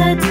said